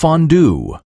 fondue.